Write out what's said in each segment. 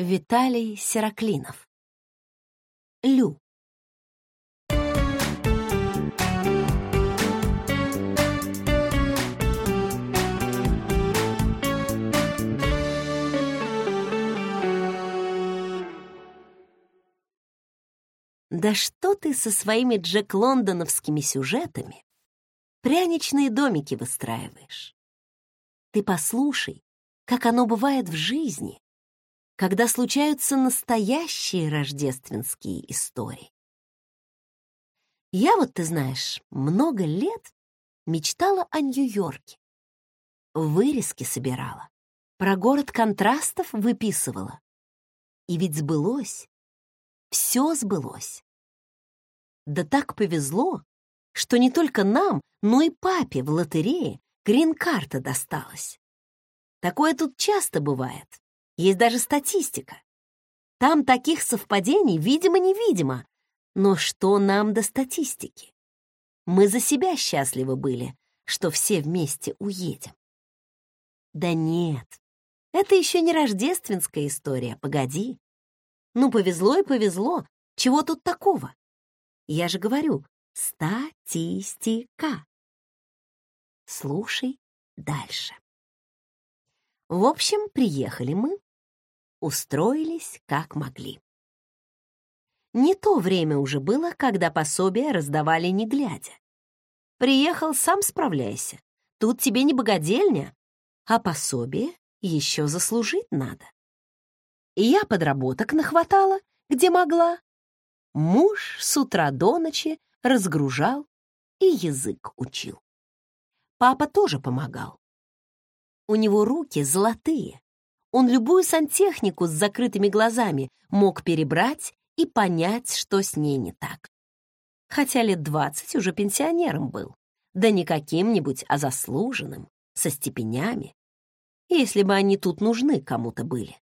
Виталий Сероклинов. Лю. Да что ты со своими Джек Лондоновскими сюжетами пряничные домики выстраиваешь? Ты послушай, как оно бывает в жизни, когда случаются настоящие рождественские истории. Я вот, ты знаешь, много лет мечтала о Нью-Йорке. Вырезки собирала, про город контрастов выписывала. И ведь сбылось, все сбылось. Да так повезло, что не только нам, но и папе в лотерее грин-карта досталась. Такое тут часто бывает. Есть даже статистика. Там таких совпадений видимо-невидимо. Но что нам до статистики? Мы за себя счастливы были, что все вместе уедем. Да нет, это еще не рождественская история, погоди. Ну, повезло и повезло. Чего тут такого? Я же говорю, статистика. Слушай дальше. В общем, приехали мы, устроились как могли. Не то время уже было, когда пособия раздавали не глядя. Приехал, сам справляйся. Тут тебе не богадельня, а пособие еще заслужить надо. И я подработок нахватала, где могла. Муж с утра до ночи разгружал и язык учил. Папа тоже помогал. У него руки золотые. Он любую сантехнику с закрытыми глазами мог перебрать и понять, что с ней не так. Хотя лет двадцать уже пенсионером был. Да не каким-нибудь, а заслуженным, со степенями. Если бы они тут нужны кому-то были.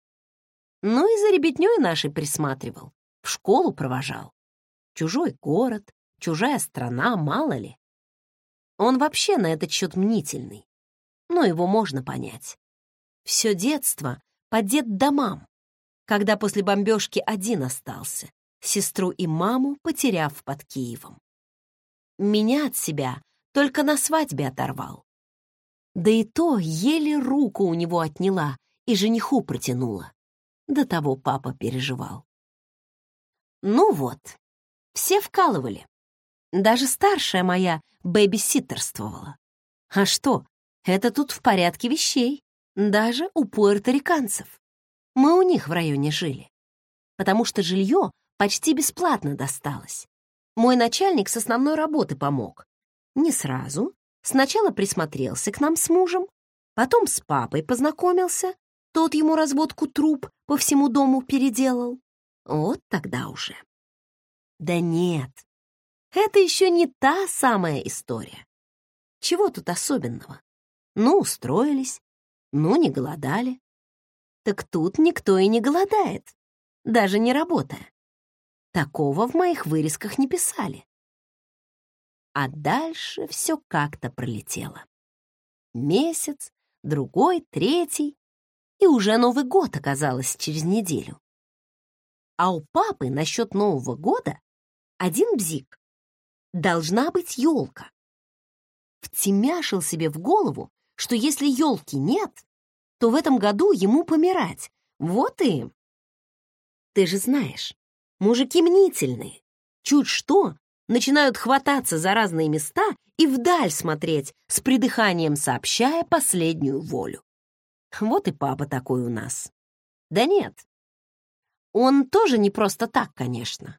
Ну и за ребятней нашей присматривал, в школу провожал. Чужой город, чужая страна, мало ли. Он вообще на этот счет мнительный но его можно понять. Все детство по детдомам, когда после бомбежки один остался, сестру и маму потеряв под Киевом. Меня от себя только на свадьбе оторвал. Да и то еле руку у него отняла и жениху протянула. До того папа переживал. Ну вот, все вкалывали. Даже старшая моя бэби-ситтерствовала. А что, это тут в порядке вещей, даже у пуэрториканцев. Мы у них в районе жили, потому что жилье почти бесплатно досталось. Мой начальник с основной работы помог. Не сразу. Сначала присмотрелся к нам с мужем, потом с папой познакомился, тот ему разводку труб по всему дому переделал. Вот тогда уже. Да нет, это еще не та самая история. Чего тут особенного? Ну, устроились, ну, не голодали. Так тут никто и не голодает, даже не работая. Такого в моих вырезках не писали. А дальше все как-то пролетело. Месяц, другой, третий, и уже Новый год оказалось через неделю. А у папы насчет Нового года один бзик. Должна быть елка. Втемяшил себе в голову, что если елки нет, то в этом году ему помирать. Вот и... Ты же знаешь, мужики мнительные. Чуть что, начинают хвататься за разные места и вдаль смотреть, с придыханием сообщая последнюю волю. Вот и папа такой у нас. Да нет. Он тоже не просто так, конечно.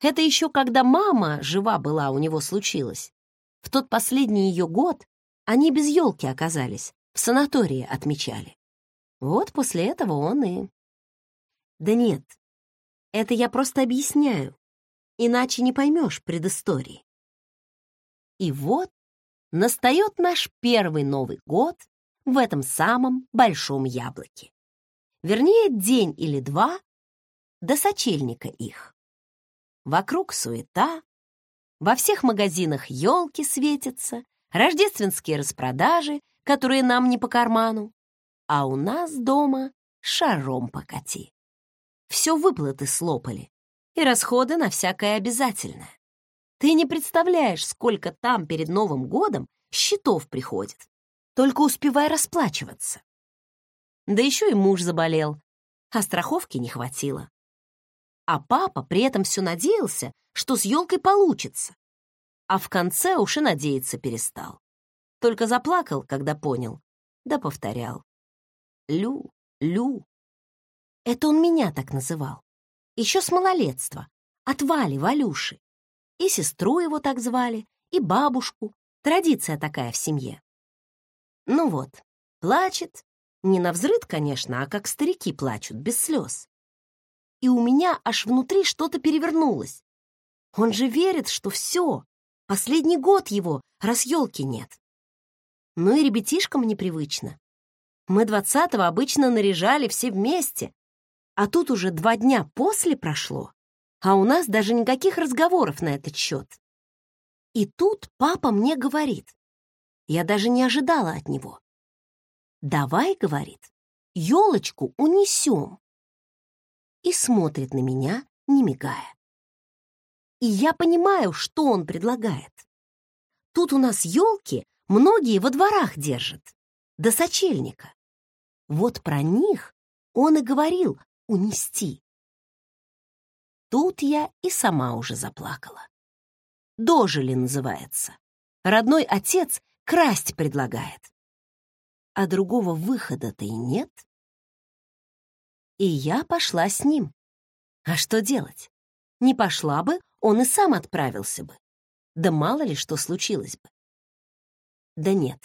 Это еще когда мама жива была, у него случилось. В тот последний ее год они без елки оказались, в санатории отмечали. Вот после этого он и... Да нет, это я просто объясняю, иначе не поймешь предыстории. И вот настает наш первый Новый год в этом самом большом яблоке. Вернее, день или два до сочельника их. Вокруг суета, во всех магазинах елки светятся, рождественские распродажи, которые нам не по карману, а у нас дома шаром покати. все выплаты слопали и расходы на всякое обязательное. Ты не представляешь, сколько там перед Новым годом счетов приходит. Только успевай расплачиваться. Да еще и муж заболел, а страховки не хватило. А папа при этом все надеялся, что с елкой получится. А в конце уж и надеяться перестал. Только заплакал, когда понял, да повторял. Лю, Лю. Это он меня так называл. Еще с малолетства. От Вали, Валюши. И сестру его так звали, и бабушку. Традиция такая в семье. Ну вот, плачет. Не на взрыд, конечно, а как старики плачут, без слез. И у меня аж внутри что-то перевернулось. Он же верит, что все, последний год его, раз елки нет. Ну и ребятишкам непривычно. Мы двадцатого обычно наряжали все вместе, а тут уже два дня после прошло, а у нас даже никаких разговоров на этот счет. И тут папа мне говорит, я даже не ожидала от него. «Давай, — говорит, — елочку унесем». И смотрит на меня, не мигая. И я понимаю, что он предлагает. Тут у нас елки многие во дворах держат, до сочельника. Вот про них он и говорил, унести. Тут я и сама уже заплакала. Дожили называется. Родной отец красть предлагает. А другого выхода-то и нет. И я пошла с ним. А что делать? Не пошла бы, он и сам отправился бы. Да мало ли что случилось бы. Да нет,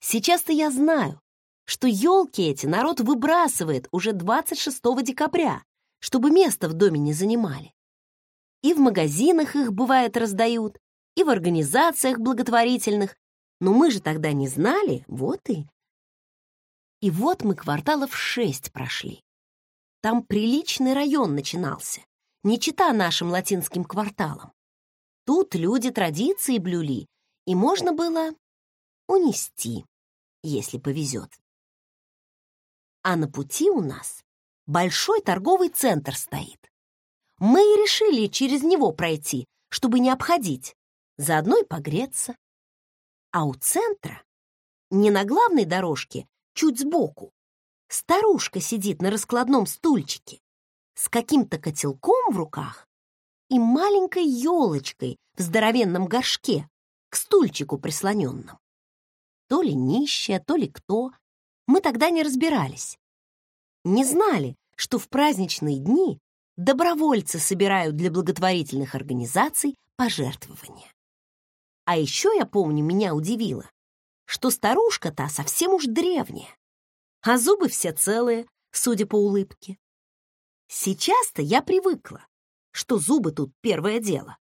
сейчас-то я знаю, что елки эти народ выбрасывает уже 26 декабря, чтобы место в доме не занимали. И в магазинах их, бывает, раздают, и в организациях благотворительных. Но мы же тогда не знали, вот и... И вот мы кварталов шесть прошли. Там приличный район начинался, не чита нашим латинским кварталам. Тут люди традиции блюли, и можно было унести, если повезет. А на пути у нас большой торговый центр стоит. Мы и решили через него пройти, чтобы не обходить, заодно и погреться. А у центра, не на главной дорожке, чуть сбоку, старушка сидит на раскладном стульчике с каким-то котелком в руках и маленькой елочкой в здоровенном горшке к стульчику прислоненном. То ли нищая, то ли кто, мы тогда не разбирались. Не знали, что в праздничные дни добровольцы собирают для благотворительных организаций пожертвования. А еще я помню, меня удивило, что старушка та совсем уж древняя, а зубы все целые, судя по улыбке. Сейчас-то я привыкла, что зубы тут первое дело.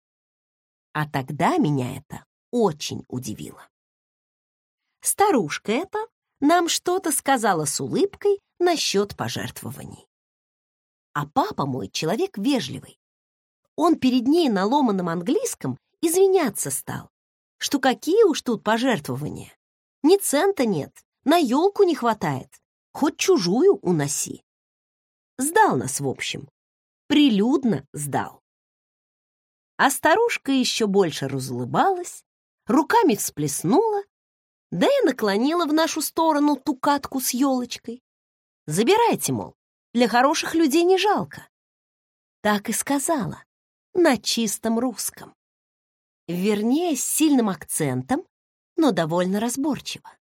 А тогда меня это очень удивило. Старушка эта нам что-то сказала с улыбкой насчет пожертвований. А папа мой человек вежливый. Он перед ней на ломаном английском извиняться стал, что какие уж тут пожертвования. Ни цента нет, на елку не хватает, хоть чужую уноси. Сдал нас, в общем, прилюдно сдал. А старушка еще больше разулыбалась, руками всплеснула да и наклонила в нашу сторону ту катку с елочкой. Забирайте, мол, для хороших людей не жалко. Так и сказала, на чистом русском. Вернее, с сильным акцентом, но довольно разборчиво.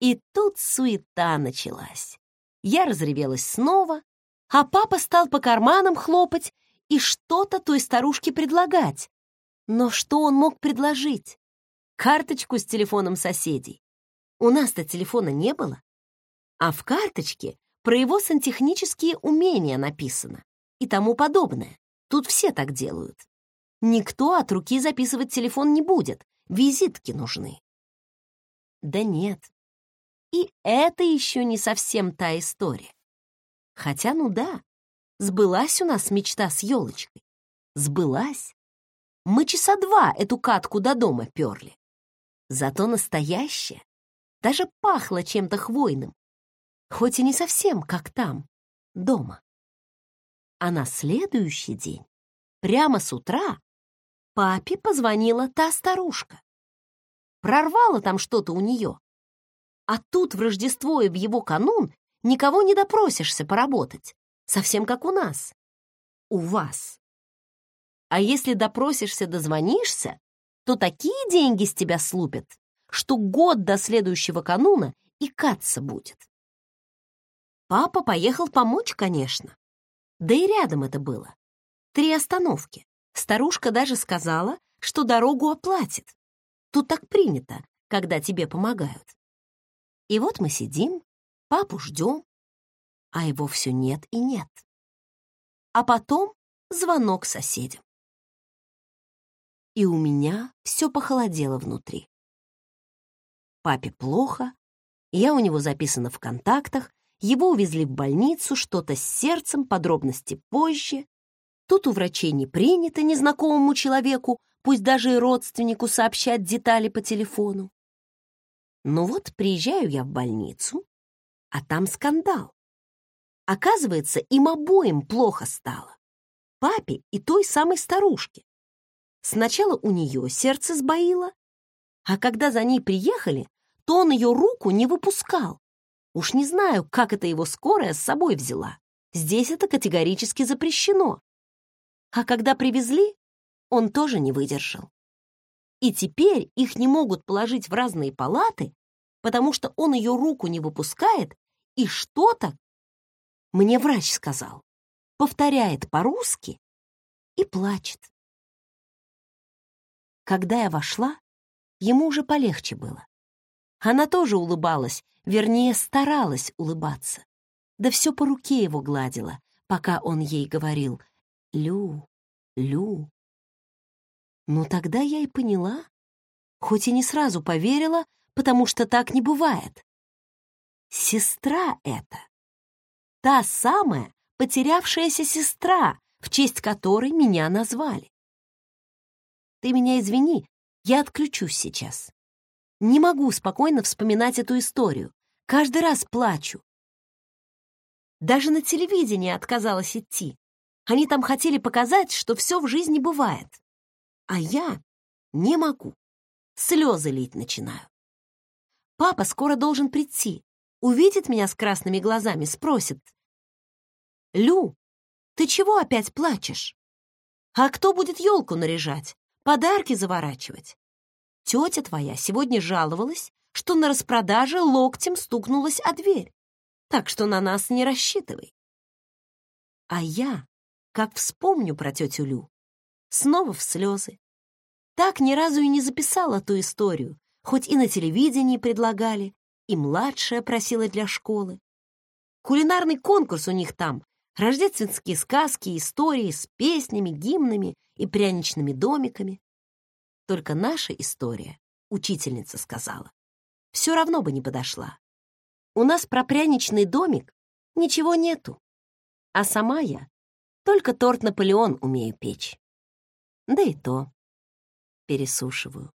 И тут суета началась. Я разревелась снова, а папа стал по карманам хлопать и что-то той старушке предлагать. Но что он мог предложить? карточку с телефоном соседей. У нас-то телефона не было. А в карточке про его сантехнические умения написано и тому подобное. Тут все так делают. Никто от руки записывать телефон не будет, визитки нужны. Да нет. И это еще не совсем та история. Хотя, ну да, сбылась у нас мечта с елочкой. Сбылась. Мы часа два эту катку до дома перли. Зато настоящее даже пахло чем-то хвойным, хоть и не совсем как там, дома. А на следующий день, прямо с утра, папе позвонила та старушка. Прорвала там что-то у нее. А тут в Рождество и в его канун никого не допросишься поработать. Совсем как у нас. У вас. А если допросишься, дозвонишься, то такие деньги с тебя слупят, что год до следующего кануна и каться будет. Папа поехал помочь, конечно. Да и рядом это было. Три остановки. Старушка даже сказала, что дорогу оплатит. Тут так принято, когда тебе помогают. И вот мы сидим, папу ждем, а его все нет и нет. А потом звонок соседям. И у меня все похолодело внутри. Папе плохо, я у него записана в контактах, его увезли в больницу, что-то с сердцем, подробности позже. Тут у врачей не принято незнакомому человеку, пусть даже и родственнику, сообщать детали по телефону. Ну вот, приезжаю я в больницу, а там скандал. Оказывается, им обоим плохо стало. Папе и той самой старушке. Сначала у нее сердце сбоило, а когда за ней приехали, то он ее руку не выпускал. Уж не знаю, как это его скорая с собой взяла. Здесь это категорически запрещено. А когда привезли, он тоже не выдержал. И теперь их не могут положить в разные палаты, потому что он ее руку не выпускает и что-то, мне врач сказал, повторяет по-русски и плачет. Когда я вошла, ему уже полегче было. Она тоже улыбалась, вернее, старалась улыбаться. Да все по руке его гладила, пока он ей говорил «Лю, Лю». Ну тогда я и поняла, хоть и не сразу поверила, потому что так не бывает. Сестра это. Та самая потерявшаяся сестра, в честь которой меня назвали. Ты меня извини, я отключусь сейчас. Не могу спокойно вспоминать эту историю. Каждый раз плачу. Даже на телевидение отказалась идти. Они там хотели показать, что все в жизни бывает. А я не могу. Слезы лить начинаю. Папа скоро должен прийти. Увидит меня с красными глазами, спросит. «Лю, ты чего опять плачешь? А кто будет елку наряжать, подарки заворачивать? Тетя твоя сегодня жаловалась, что на распродаже локтем стукнулась о дверь, так что на нас не рассчитывай. А я, как вспомню про тетю Лю, снова в слезы. Так ни разу и не записала ту историю, хоть и на телевидении предлагали, и младшая просила для школы. Кулинарный конкурс у них там, рождественские сказки, истории с песнями, гимнами и пряничными домиками. Только наша история, учительница сказала, все равно бы не подошла. У нас про пряничный домик ничего нету. А сама я только торт Наполеон умею печь. Да и то пересушиваю.